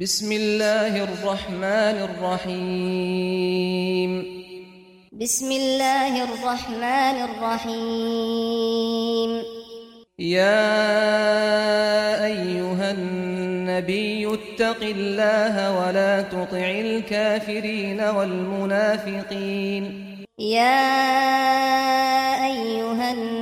بسم الله الرحمن الرحيم بسم الله الرحمن الرحيم يا ايها النبي اتق الله ولا تطع الكافرين والمنافقين يا ايها النبي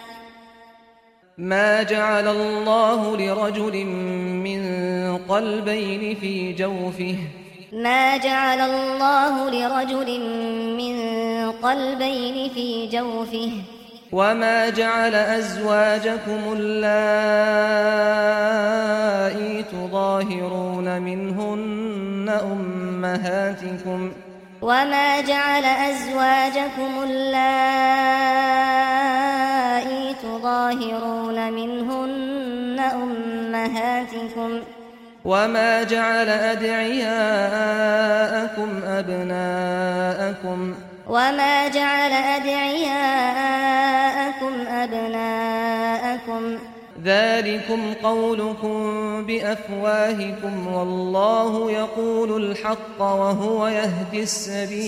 ما جعل الله لرجل من قلبين في جوفه ما جعل الله لرجل من قلبين في جوفه وما جعل ازواجكم اللائي تظاهرون منهن امهاتكم وما جعل ازواجكم اللائي تظاهرون منهن أمهاتكم. وما جعل أدعياءكم أبناءكم وما جعل أدعياءكم أبناءكم. ذلكم قولكم بأفواهكم والله يقول الحق وهو يهدي السبيل.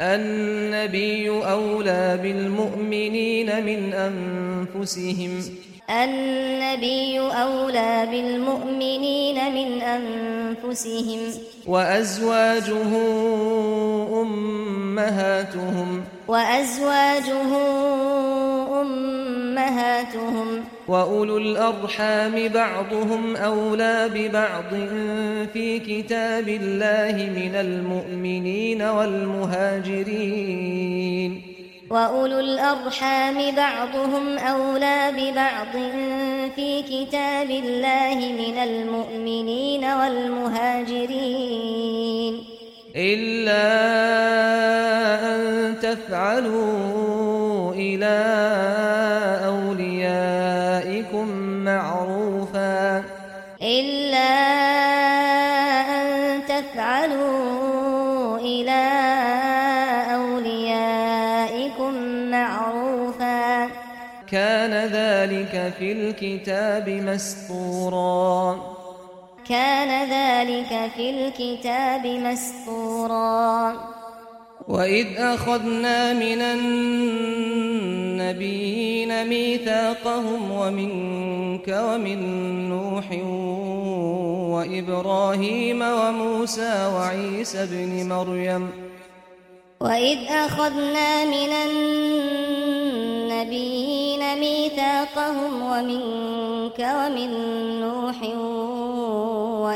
النبي أولى بالمؤمنين من أنفسهم. النبي أولى بالمؤمنين من أنفسهم. وأزواجه أمهاتهم. وأزواجه أمهاتهم وأولو الأرحام بعضهم أولى ببعض في كتاب الله من المؤمنين والمهاجرين وأولو الأرحام بعضهم أولى ببعض في كتاب الله من المؤمنين والمهاجرين إلا أن تفعلوا إلى أوليائكم معروفا إلا أن تفعلوا إلى أوليائكم معروفا كان ذلك في الكتاب مسطورا كان ذلك في الكتاب مسطورا. وَإِذْ أَخَذْنَا مِنَ النَّبِيِّينَ مِيثَاقَهُمْ وَمِنْكَ وَمِنْ نُوحٍ وَإِبْرَاهِيمَ وَمُوسَى وَعِيسَى بن مَرْيَمَ. وَإِذْ أَخَذْنَا مِنَ النَّبِيِّينَ مِيثَاقَهُمْ وَمِنْكَ وَمِنْ نُوحٍ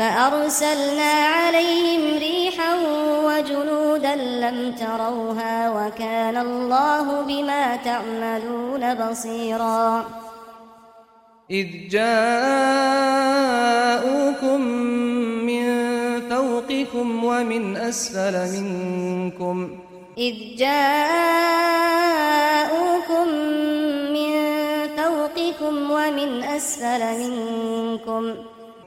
فأرسلنا عليهم ريحا وجنودا لم تروها وكان الله بما تعملون بصيرا. إذ جاءوكم من فوقكم ومن أسفل منكم. إذ جاءوكم من فوقكم ومن أسفل منكم.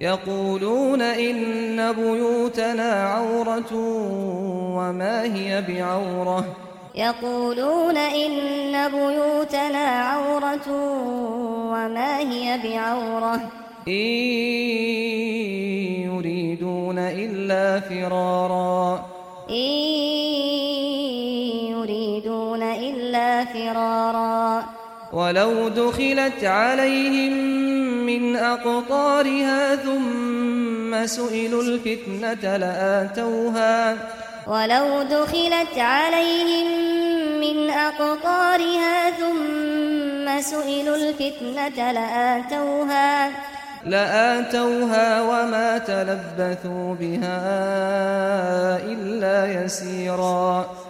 يقولون إن بيوتنا عورة وما هي بعورة. يقولون إن بيوتنا عورة وما هي بعورة. إن يريدون إلا فرارا. إن يريدون إلا فرارا. ولو دخلت عليهم من أقطارها ثم سئلوا الفتنة لآتوها. ولو دخلت عليهم من أقطارها ثم سئلوا الفتنة لآتوها. لآتوها وما تلبثوا بها إلا يسيرا.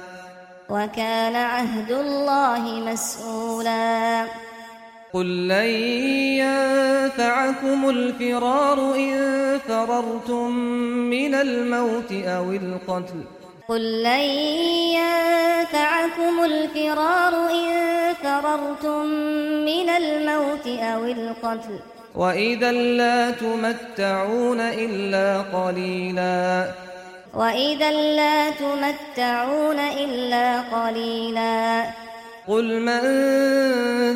وكان عهد الله مسؤولا. قل لن ينفعكم الفرار إن فررتم من الموت أو القتل. قل لن ينفعكم الفرار إن فررتم من الموت أو القتل. وإذا لا تمتعون إلا قليلاً. وَإِذًا لَّا تُمَتَّعُونَ إِلَّا قَلِيلًا. قُلْ مَن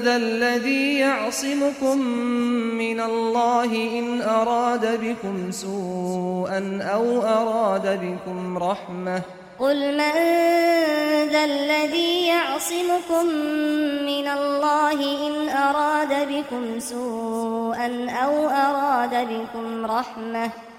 ذَا الَّذِي يَعْصِمُكُم مِّنَ اللَّهِ إِنْ أَرَادَ بِكُمْ سُوءًا أَوْ أَرَادَ بِكُمْ رَحْمَةً قُلْ مَن ذَا الَّذِي يَعْصِمُكُم مِّنَ اللَّهِ إِنْ أَرَادَ بِكُمْ سُوءًا أَوْ أَرَادَ بِكُمْ رَحْمَةً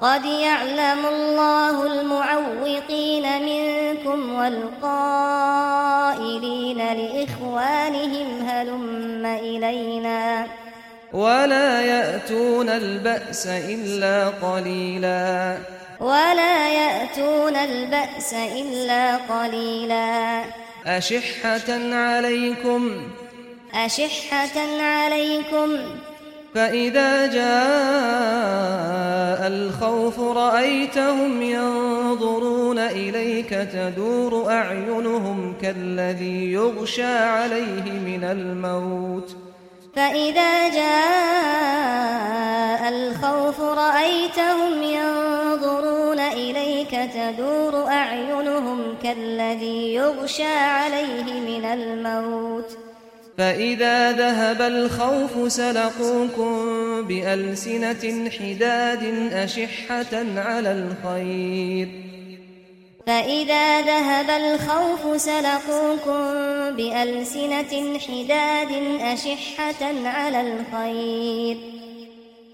قد يعلم الله المعوقين منكم والقائلين لإخوانهم هلم إلينا ولا يأتون البأس إلا قليلا ولا يأتون البأس إلا قليلا أشحة عليكم أشحة عليكم فإذا جاء الخوف رأيتهم ينظرون إليك تدور أعينهم كالذي يغشى عليه من الموت فإذا جاء الخوف رأيتهم ينظرون إليك تدور أعينهم كالذي يغشى عليه من الموت فإذا ذهب الخوف سلقوكم بألسنة حداد أشحة على الخير فإذا ذهب الخوف سلقوكم بألسنة حداد أشحة على الخير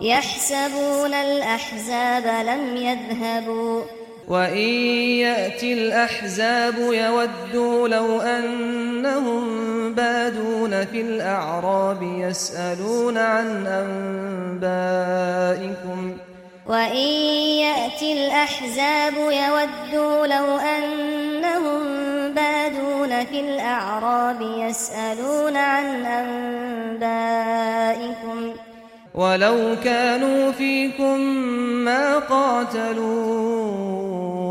يحسبون الأحزاب لم يذهبوا. وإن يأتي الأحزاب يودوا لو أنهم بادون في الأعراب يسألون عن أنبائكم. وإن يأتي الأحزاب يودوا لو أنهم بادون في الأعراب يسألون عن أنبائكم. ولو كانوا فيكم ما قاتلوا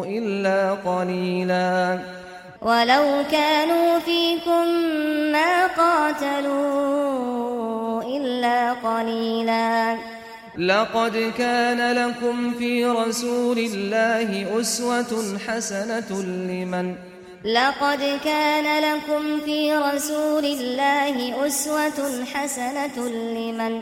إلا قليلا. ولو كانوا فيكم ما قاتلوا إلا قليلا. لقد كان لكم في رسول الله أسوة حسنة لمن لقد كان لكم في رسول الله أسوة حسنة لمن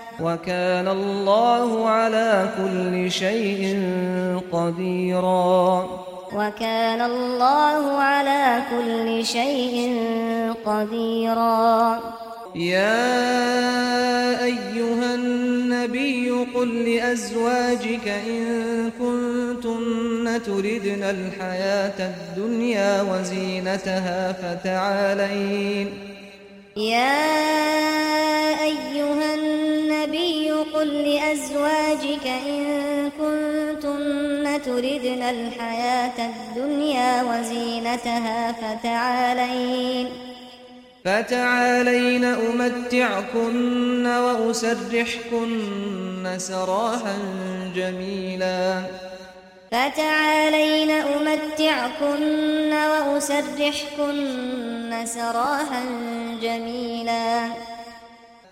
وكان الله على كل شيء قديرا. وكان الله على كل شيء قديرا. يا أيها النبي قل لأزواجك إن كنتن تردن الحياة الدنيا وزينتها فتعالين. يا أيها قل لأزواجك إن كنتن تردن الحياة الدنيا وزينتها فتعالين فتعالين أمتعكن وأسرحكن سراحا جميلا فتعالين أمتعكن وأسرحكن سراحا جميلا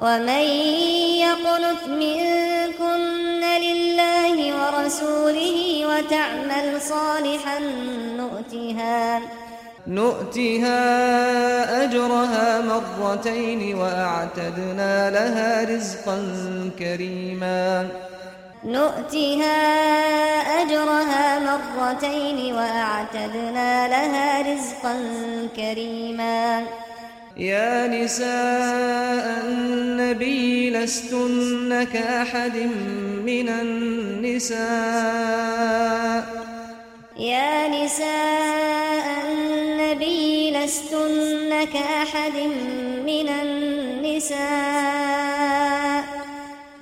ومن يقنت منكن لله ورسوله وتعمل صالحا نؤتها نؤتها أجرها مرتين وأعتدنا لها رزقا كريما. نؤتها أجرها مرتين وأعتدنا لها رزقا كريما. يا نساء النبي لستنك أحد من النساء. يا نساء النبي لستنك أحد من النساء.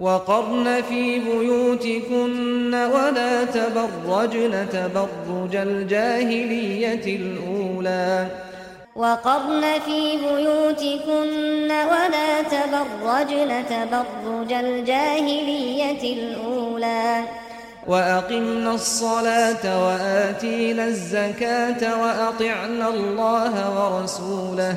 وقرن في بيوتكن ولا تبرجن تبرج الجاهلية الأولى. وقرن في بيوتكن ولا تبرجن تبرج الجاهلية الأولى. وأقمنا الصلاة وآتينا الزكاة وأطعنا الله ورسوله.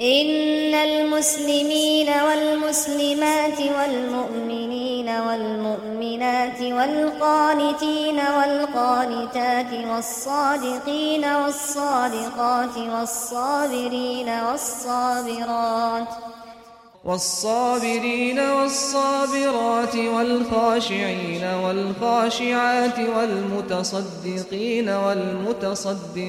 ان المسلمين والمسلمات والمؤمنين والمؤمنات والقانتين والقانتات والصادقين والصادقات والصابرين والصابرات والصابرين والصابرات والخاشعين والخاشعات والمتصدقين والمتصدقات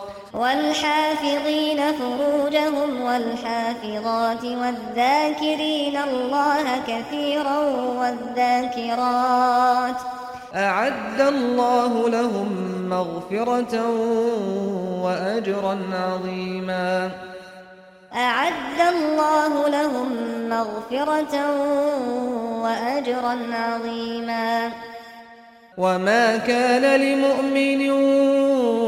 والحافظين فروجهم والحافظات والذاكرين الله كثيرا والذاكرات أعد الله لهم مغفرة وأجرا عظيما. أعد الله لهم مغفرة وأجرا عظيما. وما كان لمؤمن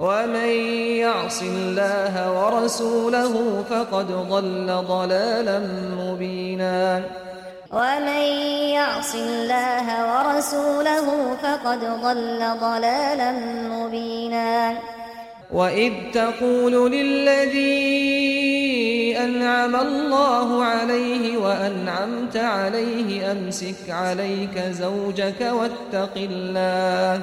ومن يعص الله ورسوله فقد ضل ضلالا مبينا. ومن يعص الله ورسوله فقد ضل ضلالا مبينا. وَإِذْ تَقُولُ لِلَّذِي أَنْعَمَ اللَّهُ عَلَيْهِ وَأَنْعَمْتَ عَلَيْهِ أَمْسِكْ عَلَيْكَ زَوْجَكَ وَاتَّقِ اللَّهَ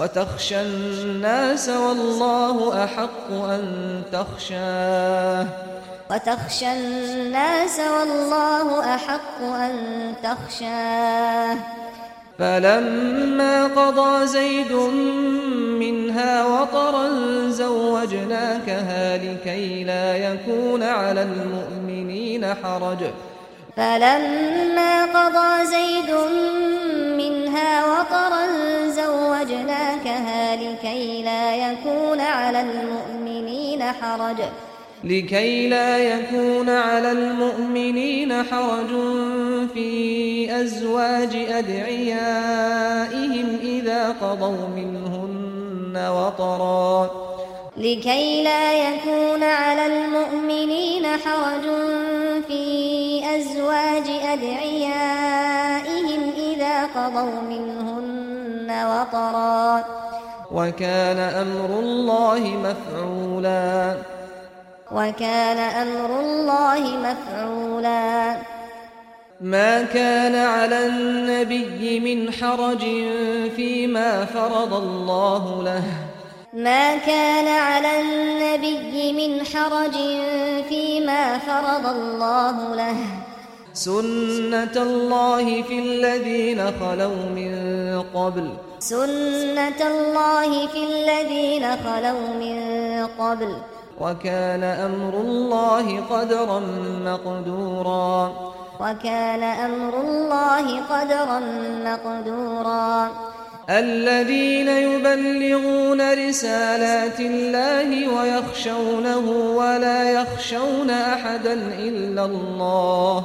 وتخشى الناس والله أحق أن تخشاه. وتخشى الناس والله أحق أن تخشاه. فلما قضى زيد منها وطرا زوجناكها لكي لا يكون على المؤمنين حرج. فلما قضى زيد منها وطرا أخرجناكها لكي لا يكون على المؤمنين حرج. لكي لا يكون على المؤمنين حرج في أزواج أدعيائهم إذا قضوا منهن وطرا. لكي لا يكون على المؤمنين حرج في أزواج أدعيائهم إذا قضوا منهن وطرا. وكان أمر الله مفعولا. وكان أمر الله مفعولا. ما كان على النبي من حرج فيما فرض الله له. ما كان على النبي من حرج فيما فرض الله له. سنة الله في الذين خلوا من قبل. سنة الله في الذين خلوا من قبل. وكان أمر الله قدرا مقدورا. وكان أمر الله قدرا مقدورا. الذين يبلغون رسالات الله ويخشونه ولا يخشون احدا الا الله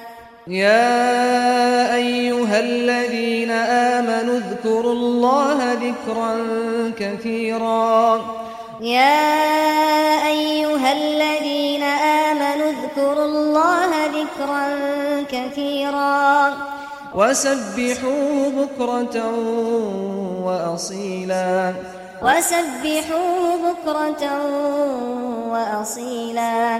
يا أيها الذين آمنوا اذكروا الله ذكرا كثيرا. يا أيها الذين آمنوا اذكروا الله ذكرا كثيرا. وسبحوه بكرة وأصيلا. وسبحوه بكرة وأصيلا.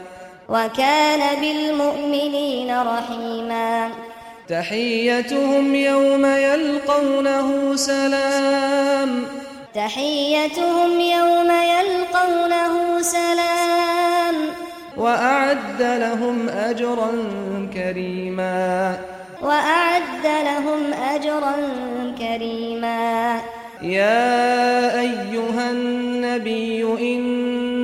وكان بالمؤمنين رحيما. تحيتهم يوم يلقونه سلام. تحيتهم يوم يلقونه سلام. وأعد لهم أجرا كريما. وأعد لهم أجرا كريما. يا أيها النبي إن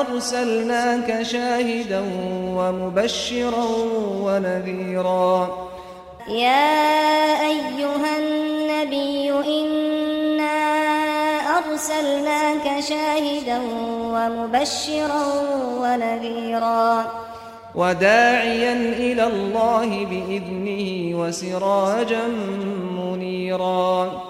أرسلناك شاهدا ومبشرا ونذيرا يا أيها النبي إنا أرسلناك شاهدا ومبشرا ونذيرا وداعيا إلى الله بإذنه وسراجا منيرا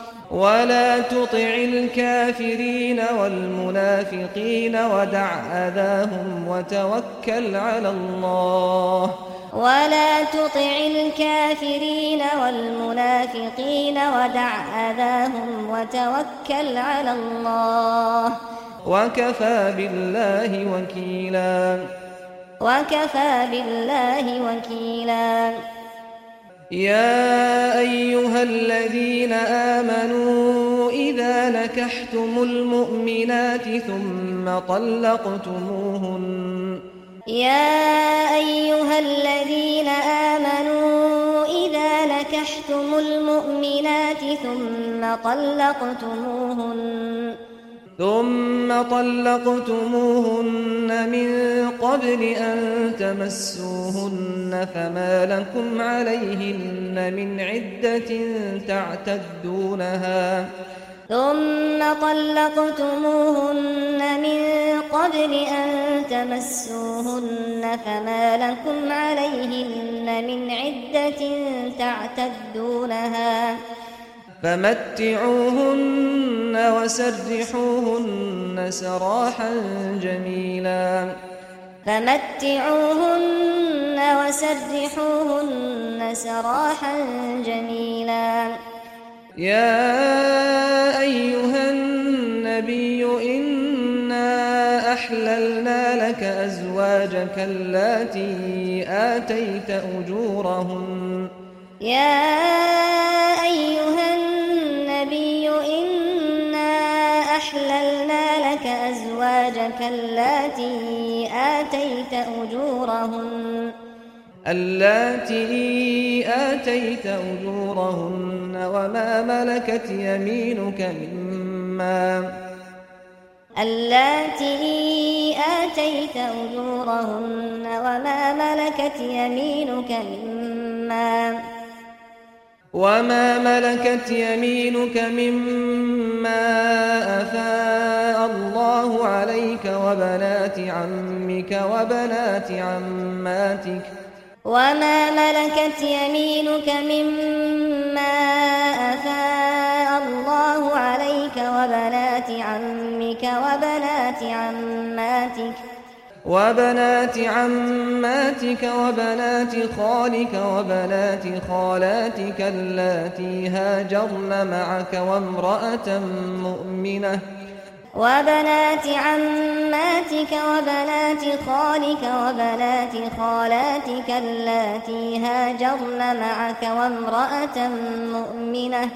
ولا تطع الكافرين والمنافقين ودع أذاهم وتوكل على الله ولا تطع الكافرين والمنافقين ودع أذاهم وتوكل على الله وكفى بالله وكيلا وكفى بالله وكيلا يا أيها الذين آمنوا إذا نكحتم المؤمنات ثم طلقتموهن. يا أيها الذين آمنوا إذا نكحتم المؤمنات ثم طلقتموهن. ثم طلقتموهن من قبل أن تمسوهن فما لكم عليهن من عدة تعتدونها. ثم طلقتموهن من قبل أن تمسوهن فما لكم عليهن من عدة تعتدونها. فمتعوهن وسرحوهن سراحا جميلا. فمتعوهن وسرحوهن سراحا جميلا. يا أيها النبي إنا أحللنا لك أزواجك اللاتي آتيت أجورهن. يا أيها اللاتي آتيت اجورهم اللاتي آتيت اجورهم وما ملكت يمينك مما. اللاتي آتيت اجورهم وما ملكت يمينك مما. وما ملكت يمينك مما أفاء الله عليك وبنات عمك وبنات عماتك وما ملكت يمينك مما أفاء الله عليك وبنات عمك وبنات عماتك وبنات عماتك وبنات خالك وبنات خالاتك اللاتي هاجرن معك وامرأة مؤمنة وبنات عماتك وبنات خالك وبنات خالاتك اللاتي هاجرن معك وامرأة مؤمنة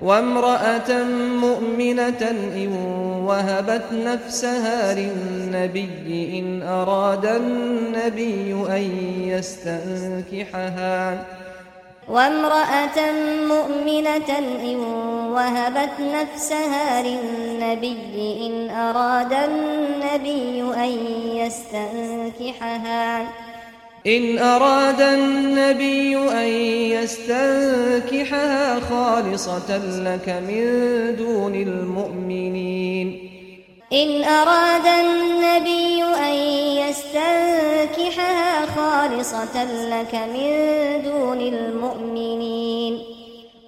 وامرأة مؤمنة إن وهبت نفسها للنبي إن أراد النبي أن يستنكحها. وامرأة مؤمنة إن وهبت نفسها للنبي إن أراد النبي أن يستنكحها. إن أراد النبي أن يستنكحها خالصة لك من دون المؤمنين. إن أراد النبي أن يستنكحها خالصة لك من دون المؤمنين.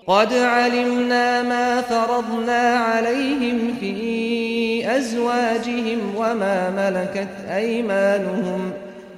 قد علمنا ما فرضنا عليهم في أزواجهم وما ملكت أيمانهم ۖ.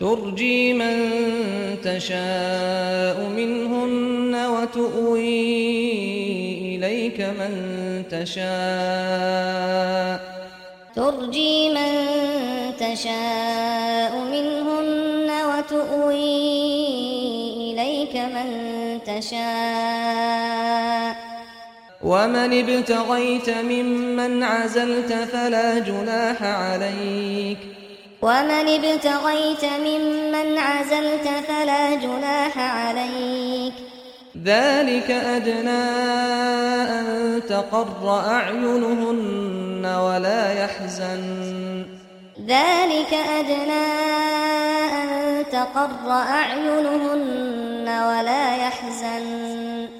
ترجي من تشاء منهن وتؤوي إليك من تشاء. ترجي من تشاء منهن وتؤوي إليك من تشاء. ومن ابتغيت ممن عزلت فلا جناح عليك. ومن ابتغيت ممن عزلت فلا جناح عليك ذلك أدنى أن تقر أعينهن ولا يحزن ذلك أدنى أن تقر أعينهن ولا يحزن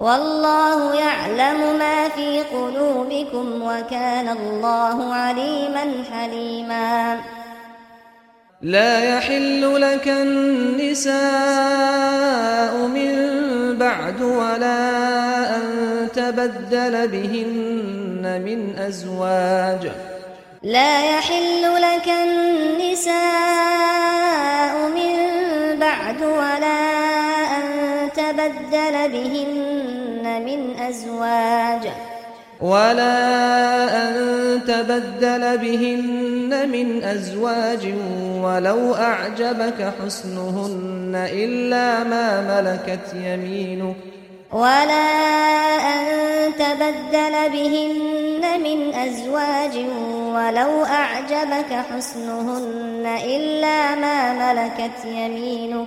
والله يعلم ما في قلوبكم وكان الله عليما حليما. لا يحل لك النساء من بعد ولا أن تبدل بهن من أزواج. لا يحل لك النساء من بعد ولا أن تبدل بهن من أزواج. ولا أن تبدل بهن من أزواج ولو أعجبك حسنهن إلا ما ملكت يمينك. ولا أن تبدل بهن من أزواج ولو أعجبك حسنهن إلا ما ملكت يمينك.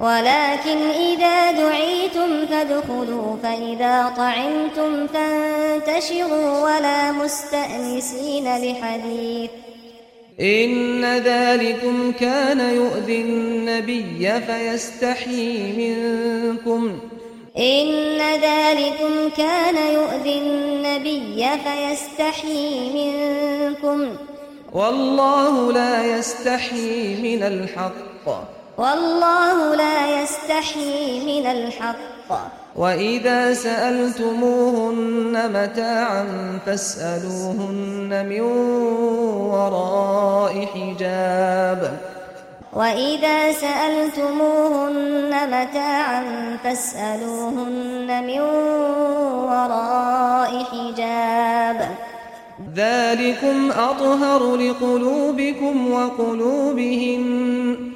ولكن إذا دعيتم فادخلوا فإذا طعمتم فانتشروا ولا مستأنسين لحديث. إن ذلكم كان يؤذي النبي فيستحيي منكم. إن ذلكم كان يؤذي النبي فيستحيي منكم. والله لا يستحيي من الحق. والله لا يستحي من الحق. وإذا سألتموهن متاعا فاسألوهن من وراء حجاب. وَإِذَا سَأَلْتُمُوهُنَّ مَتَاعًا فَاسْأَلُوهُنَّ مِنْ وَرَاءِ حِجَابٍ. ذَلِكُمْ أَطْهَرُ لِقُلُوبِكُمْ وَقُلُوبِهِنَّ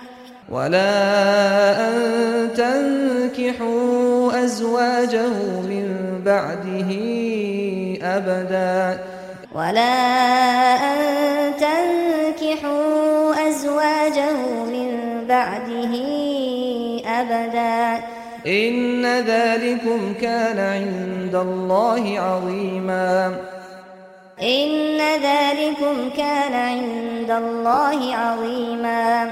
ولا أن تنكحوا أزواجه من بعده أبدا ولا أن تنكحوا أزواجه من بعده أبدا إن ذلكم كان عند الله عظيما إن ذلكم كان عند الله عظيما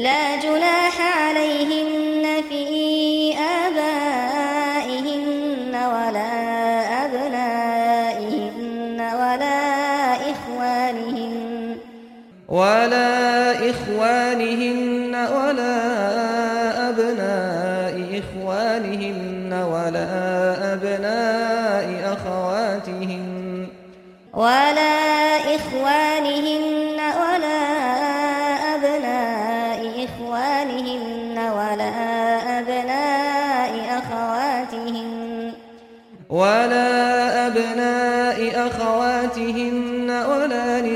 لا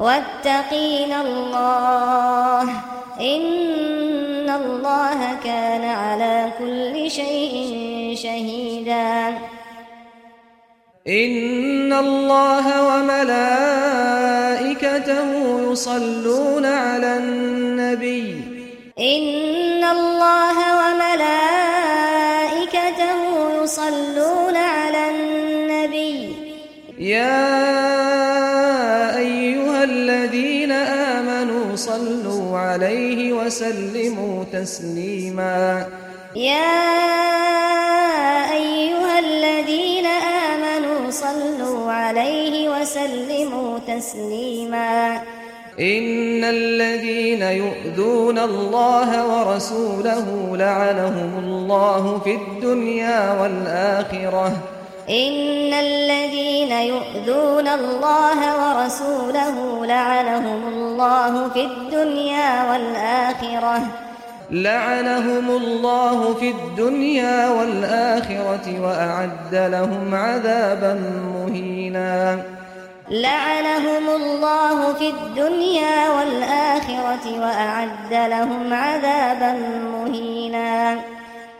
واتقين الله إن الله كان على كل شيء شهيدا. إن الله وملائكته يصلون على النبي. إن الله وملائكته يصلون على النبي. يا وسلموا تسليما يا ايها الذين آمنوا صلوا عليه وسلموا تسليما ان الذين يؤذون الله ورسوله لعنهم الله في الدنيا والاخره ان الذين يؤذون الله ورسوله لعنهم الله في الدنيا والاخره لعنهم الله في الدنيا والاخره واعد لهم عذابا مهينا. لعنهم الله في الدنيا والاخره واعد لهم عذابا مهينا.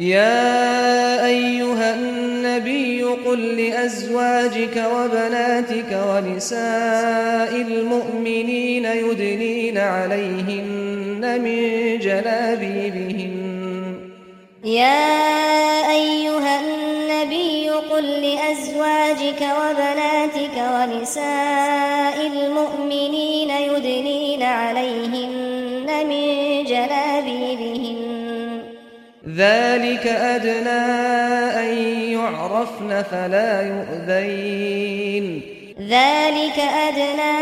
يا أيها النبي قل لأزواجك وبناتك ونساء المؤمنين يدنين عليهن من جلابيبهن. يا أيها النبي قل لأزواجك وبناتك ونساء المؤمنين يدنين عليهن من جلابيبهن. ذلك أدنى أن يعرفن فلا يؤذين. ذلك أدنى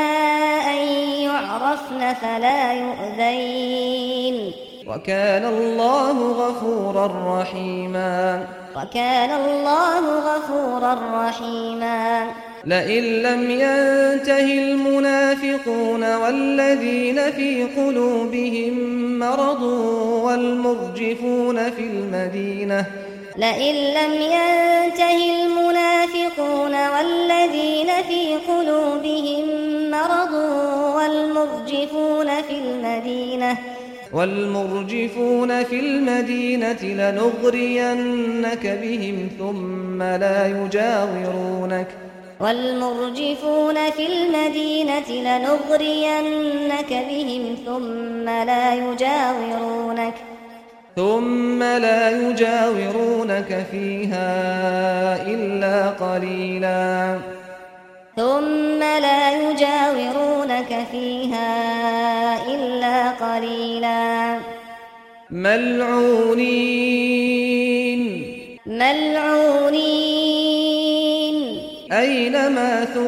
أن يعرفن فلا يؤذين. وكان الله غفورا رحيما. وكان الله غفورا رحيما. لئن لم ينتهي المنافقون والذين في قلوبهم مرض والمرجفون في المدينة. لئن لم ينتهي المنافقون والذين في قلوبهم مرض والمرجفون في المدينة. والمرجفون في المدينة لنغرينك بهم ثم لا يجاورونك. والمرجفون في المدينة لنغرينك بهم ثم لا يجاورونك ثم لا يجاورونك فيها إلا قليلا. ثم لا يجاورونك فيها إلا قليلا. ملعونين. ملعونين.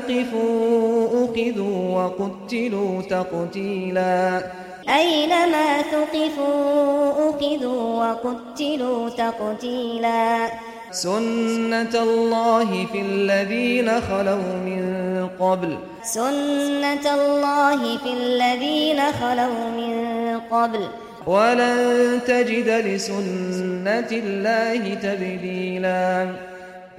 ثقفوا أخذوا وقتلوا تقتيلا. أينما ثقفوا أخذوا وقتلوا تقتيلا. سنة الله في الذين خلوا من قبل. سنة الله في الذين خلوا من قبل. ولن تجد لسنة الله تبديلا.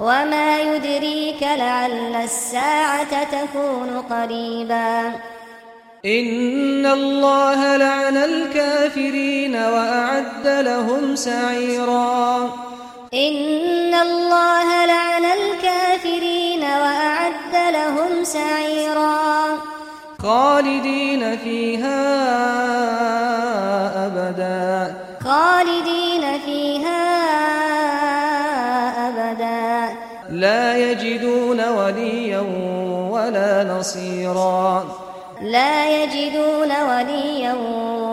وما يدريك لعل الساعة تكون قريبا إن الله لعن الكافرين وأعد لهم سعيرا. إن الله لعن الكافرين وأعد لهم سعيرا. خالدين فيها أبدا. خالدين فيها يجدون وليا ولا نصيرا. لا يجدون وليا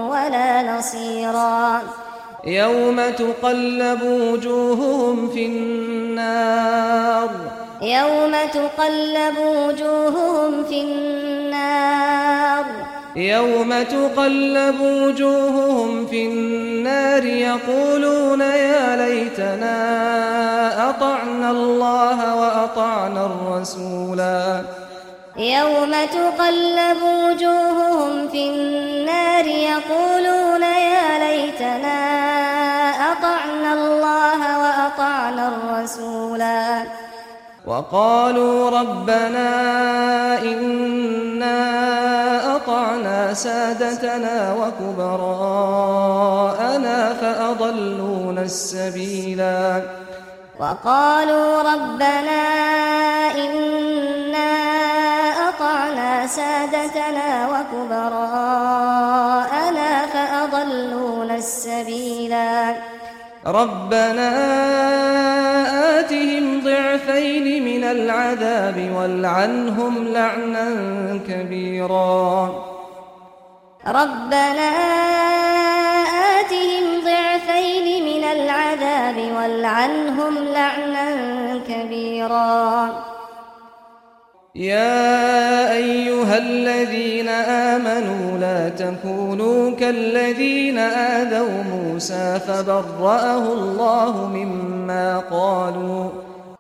ولا نصيرا. يوم تقلب وجوههم في النار. يوم تقلب وجوههم في النار. يوم تقلب وجوههم في النار يقولون يا ليتنا أطعنا الله وأطعنا الرسولا يوم تقلب وجوههم في النار يقولون يا ليتنا أطعنا الله وأطعنا الرسولا وقالوا ربنا إنا أطعنا سادتنا وكبراءنا فأضلونا السبيلا. وقالوا ربنا إنا أطعنا سادتنا وكبراءنا فأضلونا السبيلا. ربنا ضعفين من العذاب والعنهم لعنا كبيرا. ربنا آتهم ضعفين من العذاب والعنهم لعنا كبيرا. يا أيها الذين آمنوا لا تكونوا كالذين آذوا موسى فبرأه الله مما قالوا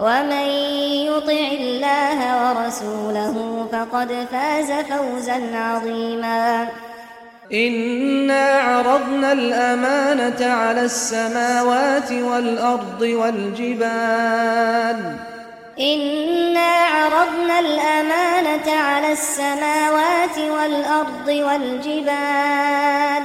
ومن يطع الله ورسوله فقد فاز فوزا عظيما. إنا عرضنا الأمانة على السماوات والأرض والجبال. إنا عرضنا الأمانة على السماوات والأرض والجبال.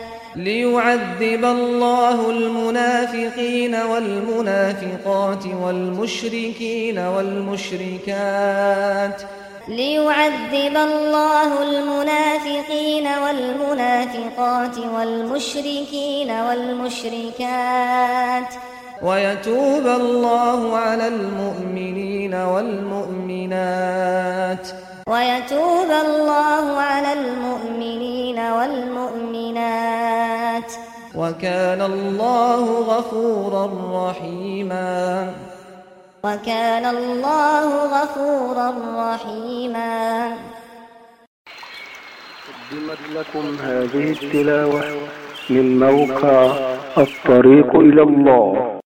ليعذب الله المنافقين والمنافقات والمشركين والمشركات. ليعذب الله المنافقين والمنافقات والمشركين والمشركات. ويتوب الله على المؤمنين والمؤمنات. ويتوب الله على المؤمنين والمؤمنات. وكان الله غفورا رحيما. وكان الله غفورا رحيما. قدمت لكم هذه التلاوة من موقع الطريق إلى الله.